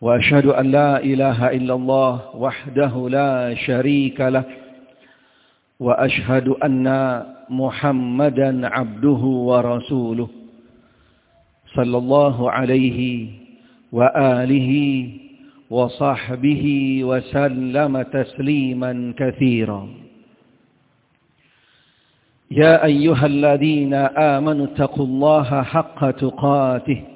وأشهد أن لا إله إلا الله وحده لا شريك له وأشهد أن محمدا عبده ورسوله صلى الله عليه وآله وصحبه وسلم تسليما كثيرا. يا أيها الذين آمنوا اتقوا الله حق تقاته.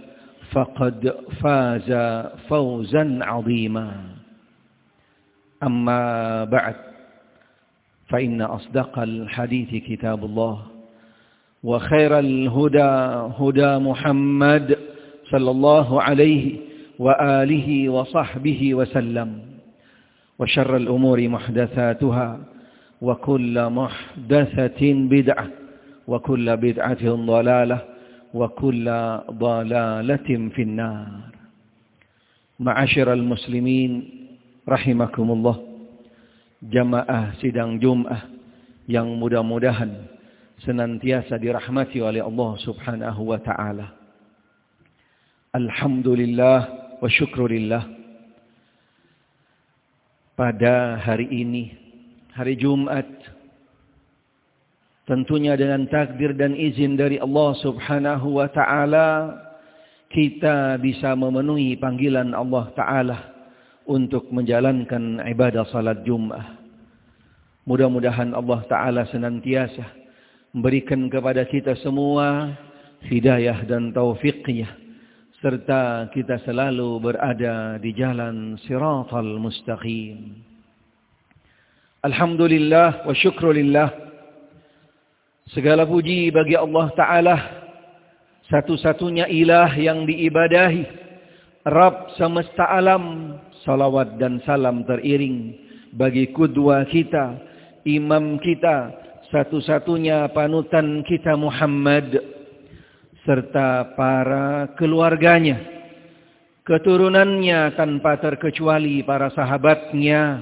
فقد فاز فوزا عظيما. أما بعد فإن أصدق الحديث كتاب الله وخير الهدى هدى محمد صلى الله عليه وآله وصحبه وسلم وشر الأمور محدثاتها وكل محدثة بدعة وكل بدعة ضلالة وكل ضلالة في النار معاشر المسلمين رحمكم الله jamaah sidang Jum'ah yang mudah-mudahan senantiasa dirahmati oleh Allah Subhanahu wa taala. Alhamdulillah wa syukrulillah. Pada hari ini, hari Jumat, tentunya dengan takdir dan izin dari Allah Subhanahu wa taala, kita bisa memenuhi panggilan Allah taala untuk menjalankan ibadah salat Jumat. Mudah-mudahan Allah taala senantiasa memberikan kepada kita semua hidayah dan taufiknya serta kita selalu berada di jalan siratal mustaqim. Alhamdulillah wa syukrulillah. Segala puji bagi Allah Ta'ala. Satu-satunya ilah yang diibadahi. Rabb semesta alam. Salawat dan salam teriring bagi kudwa kita. Imam kita. Satu-satunya panutan kita Muhammad serta para keluarganya, keturunannya tanpa terkecuali para sahabatnya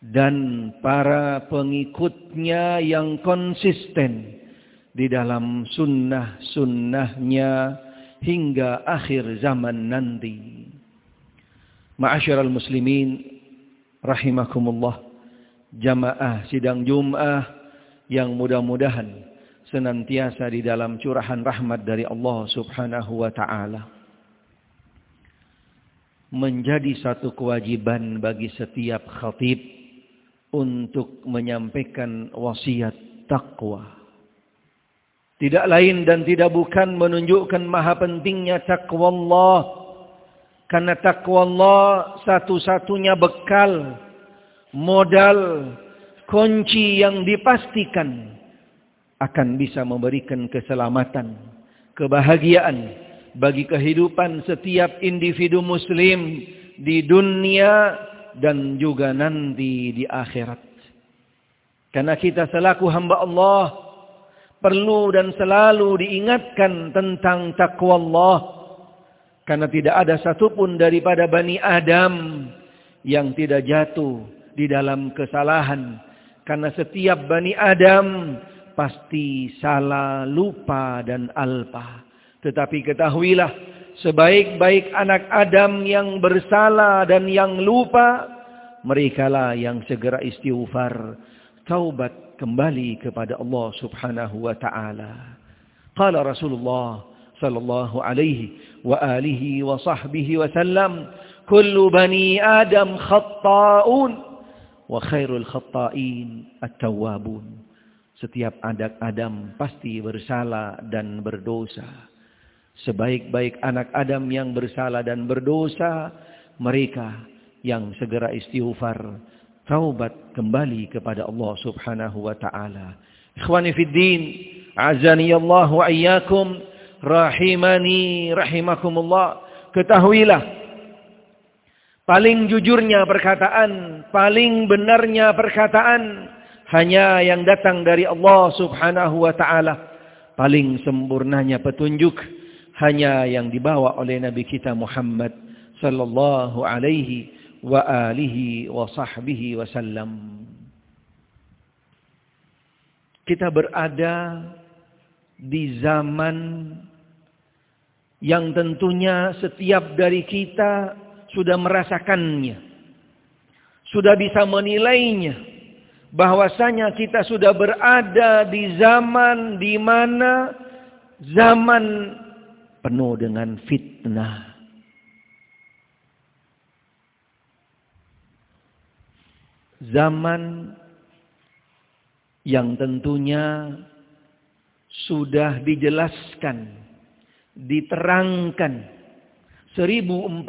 dan para pengikutnya yang konsisten di dalam sunnah-sunnahnya hingga akhir zaman nanti. Ma'asyiral muslimin rahimakumullah jamaah sidang Jum'ah yang mudah-mudahan senantiasa di dalam curahan rahmat dari Allah Subhanahu wa taala. Menjadi satu kewajiban bagi setiap khatib untuk menyampaikan wasiat takwa. Tidak lain dan tidak bukan menunjukkan maha pentingnya takwa Allah. Karena takwa Allah satu-satunya bekal, modal, kunci yang dipastikan akan bisa memberikan keselamatan, kebahagiaan bagi kehidupan setiap individu muslim di dunia dan juga nanti di akhirat. Karena kita selaku hamba Allah perlu dan selalu diingatkan tentang takwa Allah. Karena tidak ada satupun daripada Bani Adam yang tidak jatuh di dalam kesalahan. Karena setiap Bani Adam pasti salah, lupa, dan alpa. Tetapi ketahuilah, sebaik-baik anak Adam yang bersalah dan yang lupa, merekalah yang segera istighfar, taubat kembali kepada Allah Subhanahu wa taala. Qala Rasulullah sallallahu alaihi wa alihi wa sahbihi wa sallam, "Kullu bani Adam khatta'un wa khairul khatta'in at-tawwabun." Setiap anak Adam pasti bersalah dan berdosa. Sebaik-baik anak Adam yang bersalah dan berdosa, mereka yang segera istighfar, taubat kembali kepada Allah Subhanahu wa taala. Ikhwani fid din, azani Allah wa iyyakum, rahimani rahimakumullah. Ketahuilah paling jujurnya perkataan, paling benarnya perkataan hanya yang datang dari Allah subhanahu wa ta'ala. Paling sempurnanya petunjuk hanya yang dibawa oleh Nabi kita Muhammad sallallahu alaihi wa alihi wa sahbihi wasallam. Kita berada di zaman yang tentunya setiap dari kita sudah merasakannya. Sudah bisa menilainya bahwasanya kita sudah berada di zaman di mana zaman penuh dengan fitnah. Zaman yang tentunya sudah dijelaskan, diterangkan 1400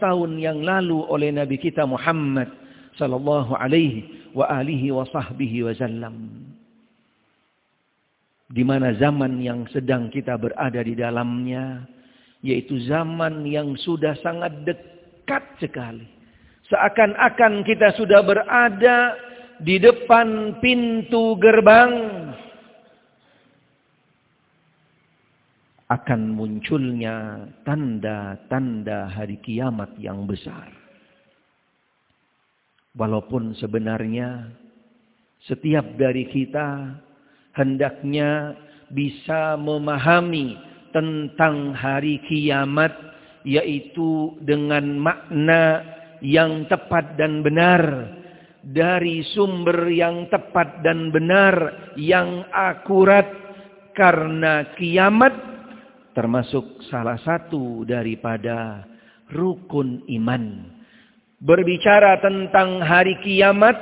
tahun yang lalu oleh Nabi kita Muhammad sallallahu alaihi wa alihi wa sahbihi wasallam. Di mana zaman yang sedang kita berada di dalamnya yaitu zaman yang sudah sangat dekat sekali. Seakan-akan kita sudah berada di depan pintu gerbang akan munculnya tanda-tanda hari kiamat yang besar. Walaupun sebenarnya setiap dari kita hendaknya bisa memahami tentang hari kiamat yaitu dengan makna yang tepat dan benar. Dari sumber yang tepat dan benar yang akurat karena kiamat termasuk salah satu daripada rukun iman. Berbicara tentang hari kiamat,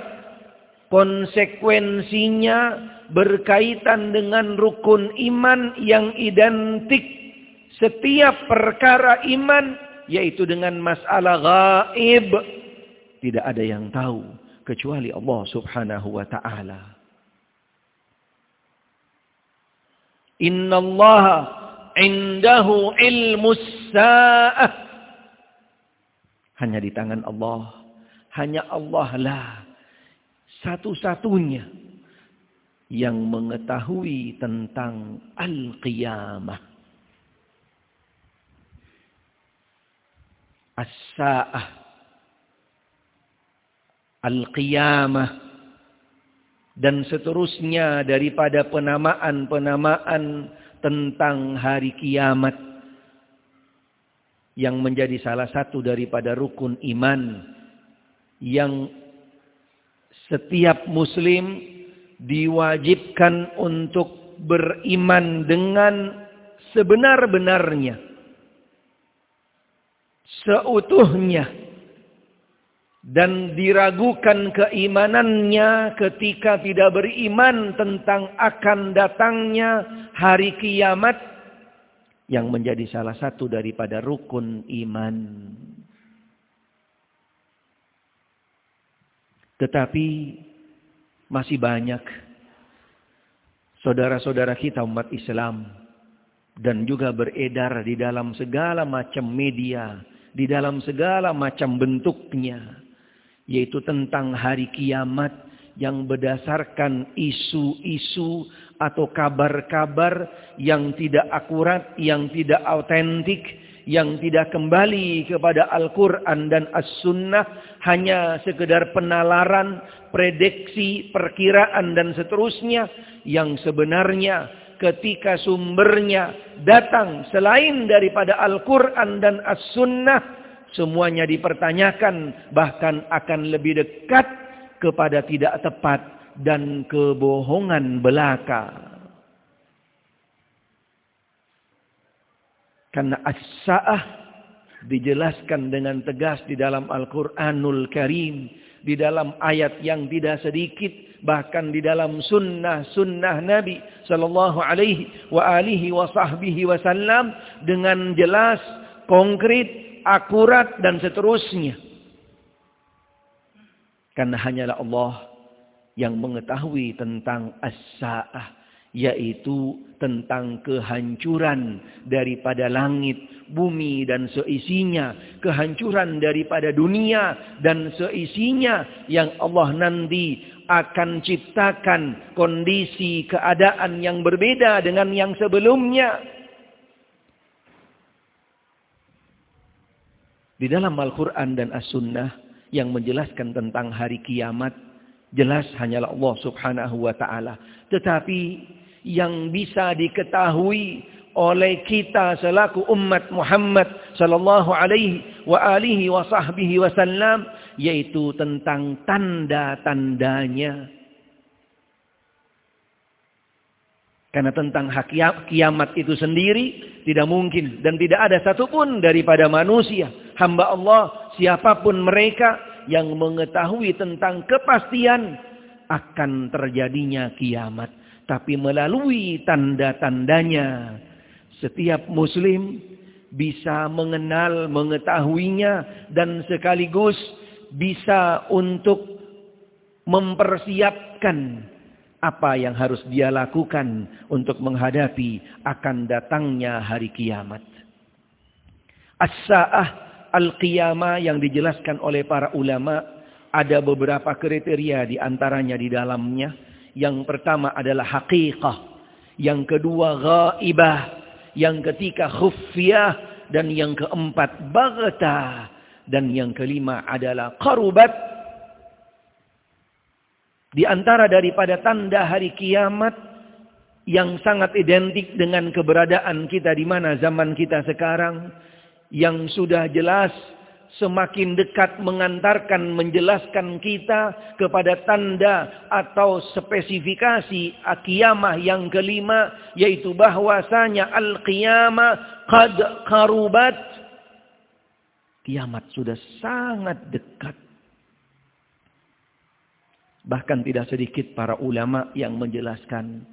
konsekuensinya berkaitan dengan rukun iman yang identik setiap perkara iman yaitu dengan masalah gaib tidak ada yang tahu kecuali Allah Subhanahu wa taala. Inna Allah indahu ilmus sa'ah hanya di tangan Allah. Hanya Allah lah satu-satunya yang mengetahui tentang al-qiyamah. As-sa'ah. Al-qiyamah. Dan seterusnya daripada penamaan-penamaan tentang hari kiamat yang menjadi salah satu daripada rukun iman yang setiap muslim diwajibkan untuk beriman dengan sebenar-benarnya seutuhnya dan diragukan keimanannya ketika tidak beriman tentang akan datangnya hari kiamat yang menjadi salah satu daripada rukun iman. Tetapi masih banyak saudara-saudara kita umat Islam dan juga beredar di dalam segala macam media, di dalam segala macam bentuknya, yaitu tentang hari kiamat yang berdasarkan isu-isu atau kabar-kabar yang tidak akurat, yang tidak autentik, yang tidak kembali kepada Al-Quran dan As-Sunnah hanya sekedar penalaran, prediksi, perkiraan dan seterusnya yang sebenarnya ketika sumbernya datang selain daripada Al-Quran dan As-Sunnah semuanya dipertanyakan bahkan akan lebih dekat kepada tidak tepat dan kebohongan belaka. Karena as-sa'ah dijelaskan dengan tegas di dalam Al-Quranul Karim. Di dalam ayat yang tidak sedikit. Bahkan di dalam sunnah-sunnah Nabi Sallallahu Alaihi wa alihi wa sahbihi wasallam. Dengan jelas, konkret, akurat dan seterusnya. Karena hanyalah Allah yang mengetahui tentang as-sa'ah yaitu tentang kehancuran daripada langit, bumi dan seisinya, kehancuran daripada dunia dan seisinya yang Allah nanti akan ciptakan kondisi keadaan yang berbeda dengan yang sebelumnya. Di dalam Al-Quran dan As-Sunnah yang menjelaskan tentang hari kiamat, jelas hanyalah Allah subhanahu wa ta'ala. Tetapi yang bisa diketahui oleh kita selaku umat Muhammad sallallahu alaihi wa alihi wa sahbihi wasallam yaitu tentang tanda-tandanya. Karena tentang hak kiamat itu sendiri tidak mungkin dan tidak ada satupun daripada manusia, hamba Allah, siapa pun mereka yang mengetahui tentang kepastian akan terjadinya kiamat tapi melalui tanda-tandanya setiap muslim bisa mengenal, mengetahuinya dan sekaligus bisa untuk mempersiapkan apa yang harus dia lakukan untuk menghadapi akan datangnya hari kiamat. As-sa'ah al-qiyamah yang dijelaskan oleh para ulama ada beberapa kriteria di antaranya di dalamnya yang pertama adalah haqiqah. Yang kedua ghaibah. Yang ketiga khufiyah. Dan yang keempat bagta. Dan yang kelima adalah qarubat. Di antara daripada tanda hari kiamat. Yang sangat identik dengan keberadaan kita di mana zaman kita sekarang. Yang sudah jelas semakin dekat mengantarkan menjelaskan kita kepada tanda atau spesifikasi akiyamah yang kelima yaitu bahwasanya al-qiyamah qad qarubat kiamat sudah sangat dekat. Bahkan tidak sedikit para ulama yang menjelaskan.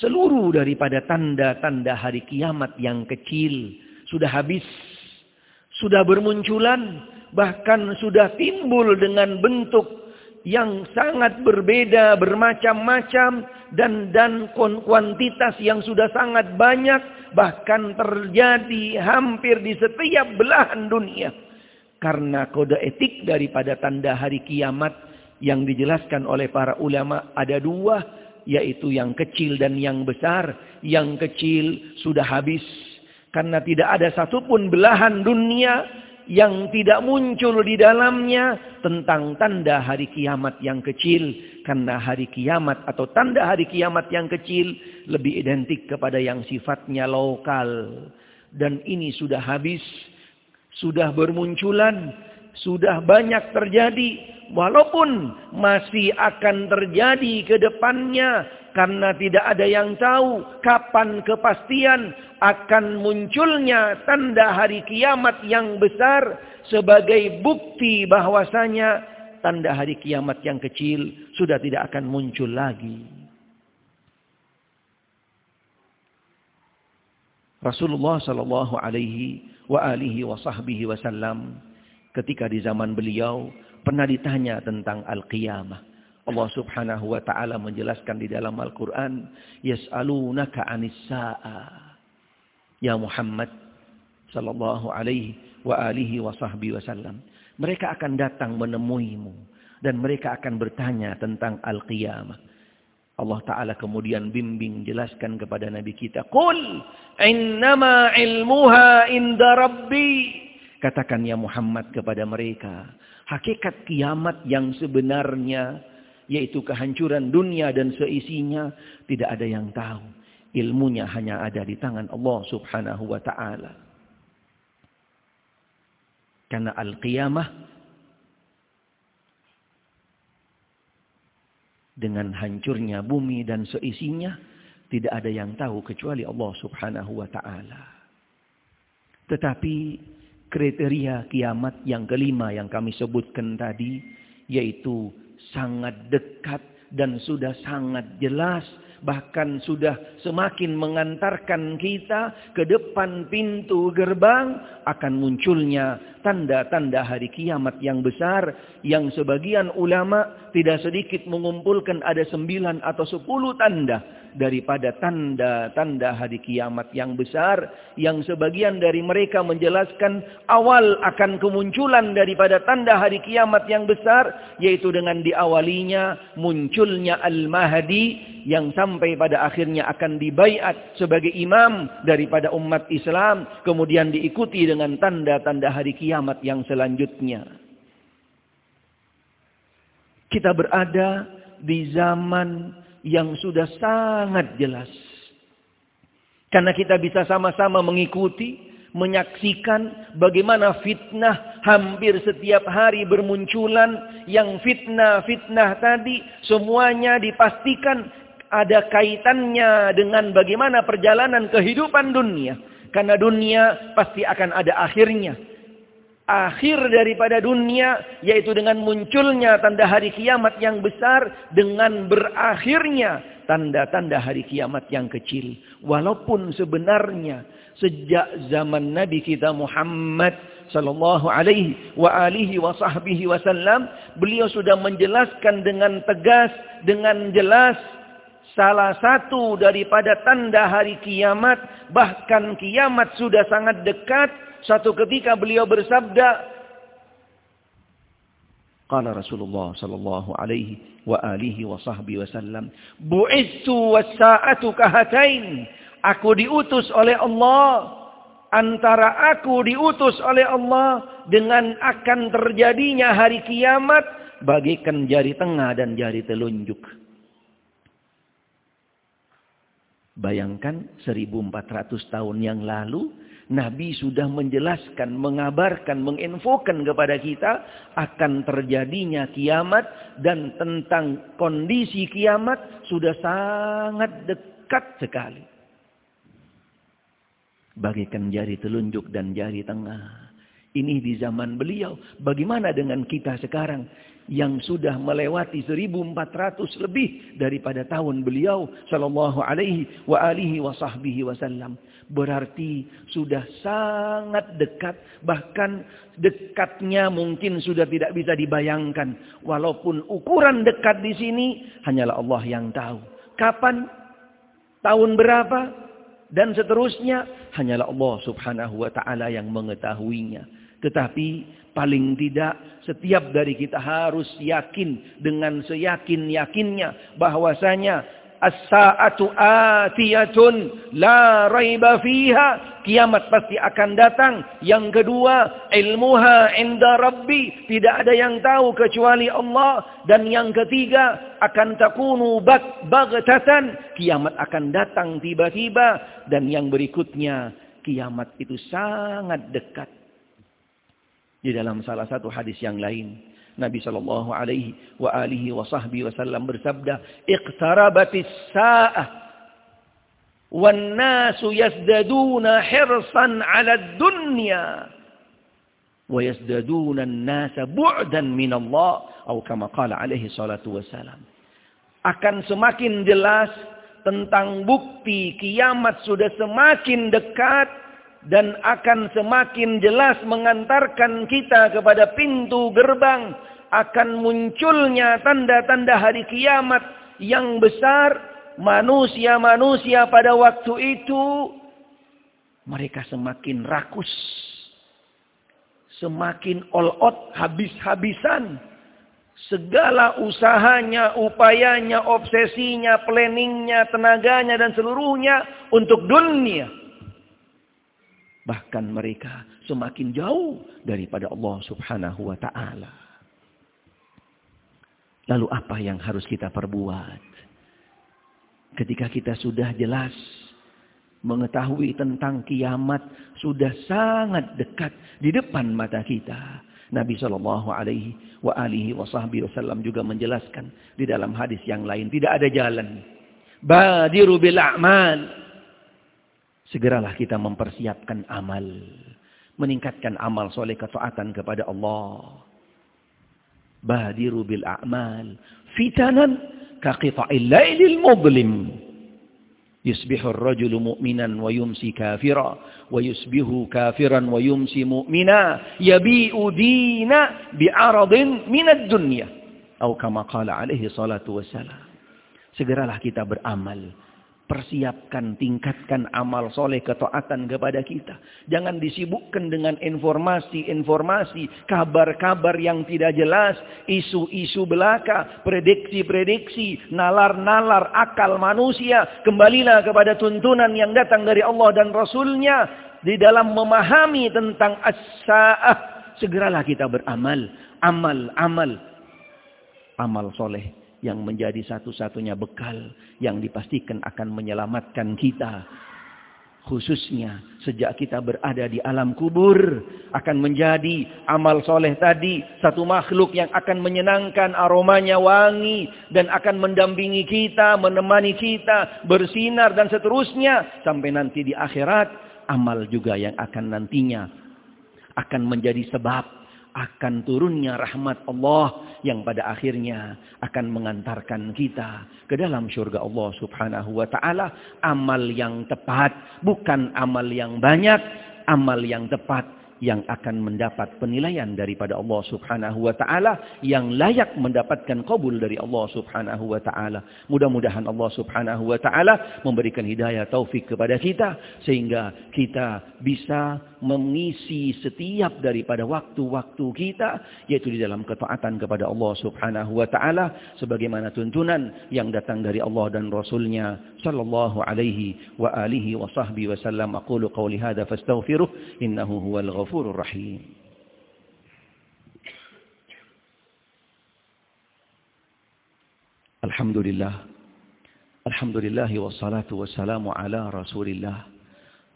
Seluruh daripada tanda-tanda hari kiamat yang kecil sudah habis sudah bermunculan, bahkan sudah timbul dengan bentuk yang sangat berbeda, bermacam-macam, dan dan kuantitas yang sudah sangat banyak, bahkan terjadi hampir di setiap belahan dunia. Karena kode etik daripada tanda hari kiamat yang dijelaskan oleh para ulama ada dua, yaitu yang kecil dan yang besar. Yang kecil sudah habis karena tidak ada satupun belahan dunia yang tidak muncul di dalamnya tentang tanda hari kiamat yang kecil. Karena hari kiamat atau tanda hari kiamat yang kecil lebih identik kepada yang sifatnya lokal. Dan ini sudah habis, sudah bermunculan, sudah banyak terjadi. Walaupun masih akan terjadi ke depannya karena tidak ada yang tahu kapan kepastian akan munculnya tanda hari kiamat yang besar sebagai bukti bahwasanya tanda hari kiamat yang kecil sudah tidak akan muncul lagi. Rasulullah sallallahu alaihi wa alihi wa sahbihi wasallam ketika di zaman beliau pernah ditanya tentang al-qiyamah. Allah Subhanahu wa taala menjelaskan di dalam Al-Qur'an, "Yas'alunaka 'anis sa'a." Ya Muhammad sallallahu alaihi wa alihi wa sahbihi wasallam. Mereka akan datang menemuimu dan mereka akan bertanya tentang al-qiyamah. Allah Ta'ala kemudian bimbing jelaskan kepada Nabi kita. Qul innama ilmuha inda rabbi. Katakan ya Muhammad kepada mereka. Hakikat kiamat yang sebenarnya. Yaitu kehancuran dunia dan seisinya. Tidak ada yang tahu. Ilmunya hanya ada di tangan Allah subhanahu wa ta'ala. Karena al-qiyamah dengan hancurnya bumi dan seisinya tidak ada yang tahu kecuali Allah Subhanahu wa taala. Tetapi kriteria kiamat yang kelima yang kami sebutkan tadi yaitu sangat dekat dan sudah sangat jelas bahkan sudah semakin mengantarkan kita ke depan pintu gerbang akan munculnya tanda-tanda hari kiamat yang besar yang sebagian ulama tidak sedikit mengumpulkan ada sembilan atau sepuluh tanda daripada tanda-tanda hari kiamat yang besar yang sebagian dari mereka menjelaskan awal akan kemunculan daripada tanda hari kiamat yang besar yaitu dengan diawalinya munculnya Al-Mahdi yang sampai pada akhirnya akan dibaiat sebagai imam daripada umat Islam kemudian diikuti dengan tanda-tanda hari kiamat yang selanjutnya. Kita berada di zaman yang sudah sangat jelas. Karena kita bisa sama-sama mengikuti, menyaksikan bagaimana fitnah hampir setiap hari bermunculan. Yang fitnah-fitnah tadi semuanya dipastikan ada kaitannya dengan bagaimana perjalanan kehidupan dunia. Karena dunia pasti akan ada akhirnya akhir daripada dunia yaitu dengan munculnya tanda hari kiamat yang besar dengan berakhirnya tanda-tanda hari kiamat yang kecil. Walaupun sebenarnya sejak zaman Nabi kita Muhammad sallallahu alaihi wa alihi wa sahbihi wasallam beliau sudah menjelaskan dengan tegas dengan jelas salah satu daripada tanda hari kiamat bahkan kiamat sudah sangat dekat Satu ketika beliau bersabda, Qala Rasulullah sallallahu alaihi wa alihi wa sahbihi wasallam, "Bu'itsu was-sa'atu kahatain." Aku diutus oleh Allah antara aku diutus oleh Allah dengan akan terjadinya hari kiamat bagikan jari tengah dan jari telunjuk. Bayangkan 1400 tahun yang lalu Nabi sudah menjelaskan, mengabarkan, menginfokan kepada kita akan terjadinya kiamat dan tentang kondisi kiamat sudah sangat dekat sekali. Bagikan jari telunjuk dan jari tengah. Ini di zaman beliau. Bagaimana dengan kita sekarang? Yang sudah melewati 1400 lebih daripada tahun beliau. Sallallahu alaihi wa alihi wa sahbihi wasallam. Berarti sudah sangat dekat. Bahkan dekatnya mungkin sudah tidak bisa dibayangkan. Walaupun ukuran dekat di sini hanyalah Allah yang tahu. Kapan? Tahun berapa? Dan seterusnya hanyalah Allah subhanahu wa ta'ala yang mengetahuinya. Tetapi paling tidak setiap dari kita harus yakin dengan seyakin-yakinnya bahwasanya As-sa'atu atiyatun la raiba fiha. Kiamat pasti akan datang. Yang kedua, ilmuha inda rabbi. Tidak ada yang tahu kecuali Allah. Dan yang ketiga, akan takunu bagtatan. Kiamat akan datang tiba-tiba. Dan yang berikutnya, kiamat itu sangat dekat. Di dalam salah satu hadis yang lain. Nabi sallallahu alaihi wa alihi wa sahbihi wasallam bersabda, "Iqtarabatis sa'ah wan nasu yazdaduna hirsan 'ala ad-dunya wa yazdaduna an-nasa bu'dan min Allah." Atau kama qala alaihi salatu wasalam. Akan semakin jelas tentang bukti kiamat sudah semakin dekat dan akan semakin jelas mengantarkan kita kepada pintu gerbang akan munculnya tanda-tanda hari kiamat yang besar manusia-manusia pada waktu itu mereka semakin rakus semakin all out habis-habisan Segala usahanya, upayanya, obsesinya, planningnya, tenaganya, dan seluruhnya untuk dunia. Bahkan mereka semakin jauh daripada Allah subhanahu wa ta'ala. Lalu apa yang harus kita perbuat? Ketika kita sudah jelas mengetahui tentang kiamat sudah sangat dekat di depan mata kita. Nabi Shallallahu Alaihi wa alihi Wasallam juga menjelaskan di dalam hadis yang lain tidak ada jalan. Badiru bil a'mal. Segeralah kita mempersiapkan amal. Meningkatkan amal soleh ketaatan kepada Allah. Bahadiru bil a'mal. Fitanan kaqita'il laylil mudlim. Yusbihur rajulu mu'minan wa yumsi kafira. Wa yusbihu kafiran wa yumsi mu'mina. Yabi'u dina bi'aradin minad dunya. Atau kama kala alaihi salatu wassalam. Segeralah kita beramal Persiapkan, tingkatkan amal soleh ketaatan kepada kita. Jangan disibukkan dengan informasi-informasi, kabar-kabar yang tidak jelas, isu-isu belaka, prediksi-prediksi, nalar-nalar akal manusia. Kembalilah kepada tuntunan yang datang dari Allah dan Rasulnya. Di dalam memahami tentang as-sa'ah. Segeralah kita beramal. Amal, amal. Amal soleh yang menjadi satu-satunya bekal yang dipastikan akan menyelamatkan kita. Khususnya sejak kita berada di alam kubur akan menjadi amal soleh tadi satu makhluk yang akan menyenangkan aromanya wangi dan akan mendampingi kita, menemani kita, bersinar dan seterusnya sampai nanti di akhirat amal juga yang akan nantinya akan menjadi sebab akan turunnya rahmat Allah yang pada akhirnya akan mengantarkan kita ke dalam surga Allah Subhanahu wa taala amal yang tepat bukan amal yang banyak amal yang tepat yang akan mendapat penilaian daripada Allah Subhanahu wa taala yang layak mendapatkan kabul dari Allah Subhanahu wa taala. Mudah-mudahan Allah Subhanahu wa taala memberikan hidayah taufik kepada kita sehingga kita bisa mengisi setiap daripada waktu-waktu kita yaitu di dalam ketaatan kepada Allah Subhanahu wa taala sebagaimana tuntunan yang datang dari Allah dan Rasulnya sallallahu alaihi wa alihi wa sahbihi wasallam aqulu qawli hadza fastaghfiruh innahu huwal ghafurur rahim. Alhamdulillah. Alhamdulillah wassalatu wassalamu ala Rasulillah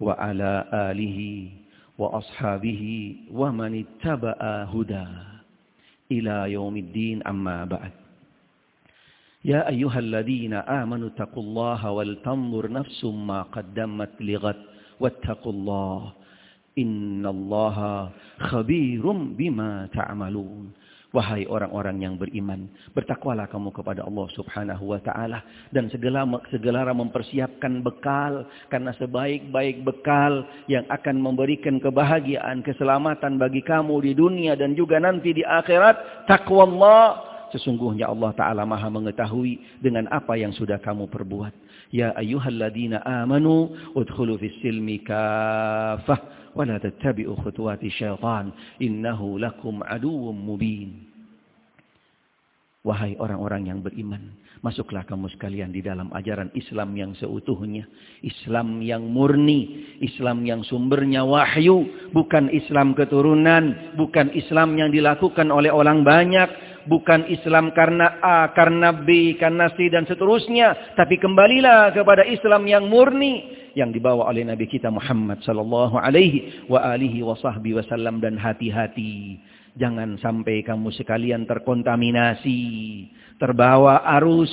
wa ala alihi وأصحابه ومن اتبع هدى إلى يوم الدين أما بعد يا أيها الذين آمنوا اتقوا الله ولتنظر نفس ما قدمت لغد واتقوا الله Innallaha khabirum bima ta'malun. Wahai orang-orang yang beriman, bertakwalah kamu kepada Allah Subhanahu wa taala dan segala segala mempersiapkan bekal karena sebaik-baik bekal yang akan memberikan kebahagiaan, keselamatan bagi kamu di dunia dan juga nanti di akhirat, takwa Allah. Sesungguhnya Allah Ta'ala maha mengetahui dengan apa yang sudah kamu perbuat. Ya ayuhalladina amanu udkhulu fis kafah wa la tattabi'u khutuwati syaitan innahu lakum mubin. Wahai orang-orang yang beriman, masuklah kamu sekalian di dalam ajaran Islam yang seutuhnya. Islam yang murni, Islam yang sumbernya wahyu, bukan Islam keturunan, bukan Islam yang dilakukan oleh orang banyak, bukan Islam karena A, karena B, karena C dan seterusnya, tapi kembalilah kepada Islam yang murni, yang dibawa oleh Nabi kita Muhammad sallallahu alaihi wa alihi wasallam dan hati-hati jangan sampai kamu sekalian terkontaminasi terbawa arus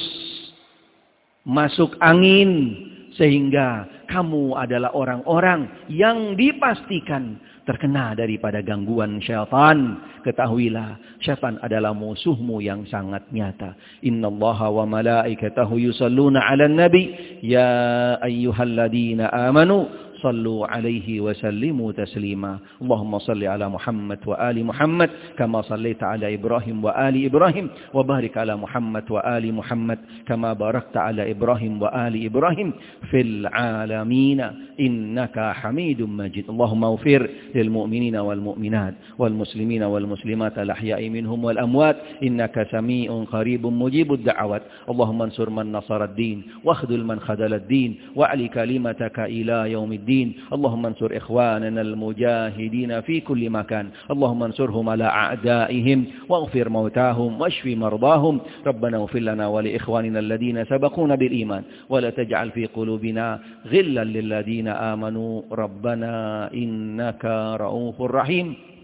masuk angin sehingga kamu adalah orang-orang yang dipastikan terkena daripada gangguan syaitan. Ketahuilah, syaitan adalah musuhmu yang sangat nyata. Inna Allah wa malaikatahu yusalluna ala nabi. Ya ayyuhalladzina amanu صلوا عليه وسلموا تسليما. اللهم صل على محمد وآل محمد كما صليت على إبراهيم وآل إبراهيم وبارك على محمد وآل محمد كما باركت على إبراهيم وآل إبراهيم في العالمين. إنك حميد مجيد. اللهم اغفر للمؤمنين والمؤمنات والمسلمين والمسلمات الأحياء منهم والأموات. إنك سميع قريب مجيب الدعوات. اللهم انصر من نصر الدين واخذل من خذل الدين. واعلي كلمتك إلى يوم الدين. اللهم انصر إخواننا المجاهدين في كل مكان. اللهم انصرهم على أعدائهم واغفر موتاهم واشف مرضاهم. ربنا اغفر لنا ولإخواننا الذين سبقونا بالإيمان. ولا تجعل في قلوبنا غلا للذين آمنوا. ربنا إنك رؤوف رحيم.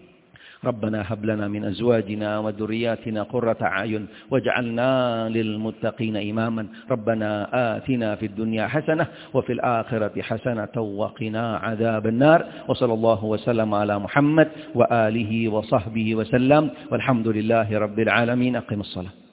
ربنا هب لنا من أزواجنا وذرياتنا قرة أعين واجعلنا للمتقين إماما. ربنا آتنا في الدنيا حسنة وفي الآخرة حسنة وقنا عذاب النار. وصلى الله وسلم على محمد وآله وصحبه وسلم. والحمد لله رب العالمين. أقم الصلاة.